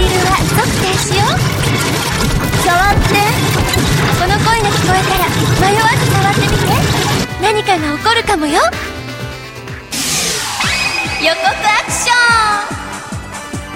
ールは即定しよ触って。この声が聞こえたら迷わず触ってみて。何かが起こるかもよ。予告アクション。